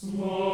Small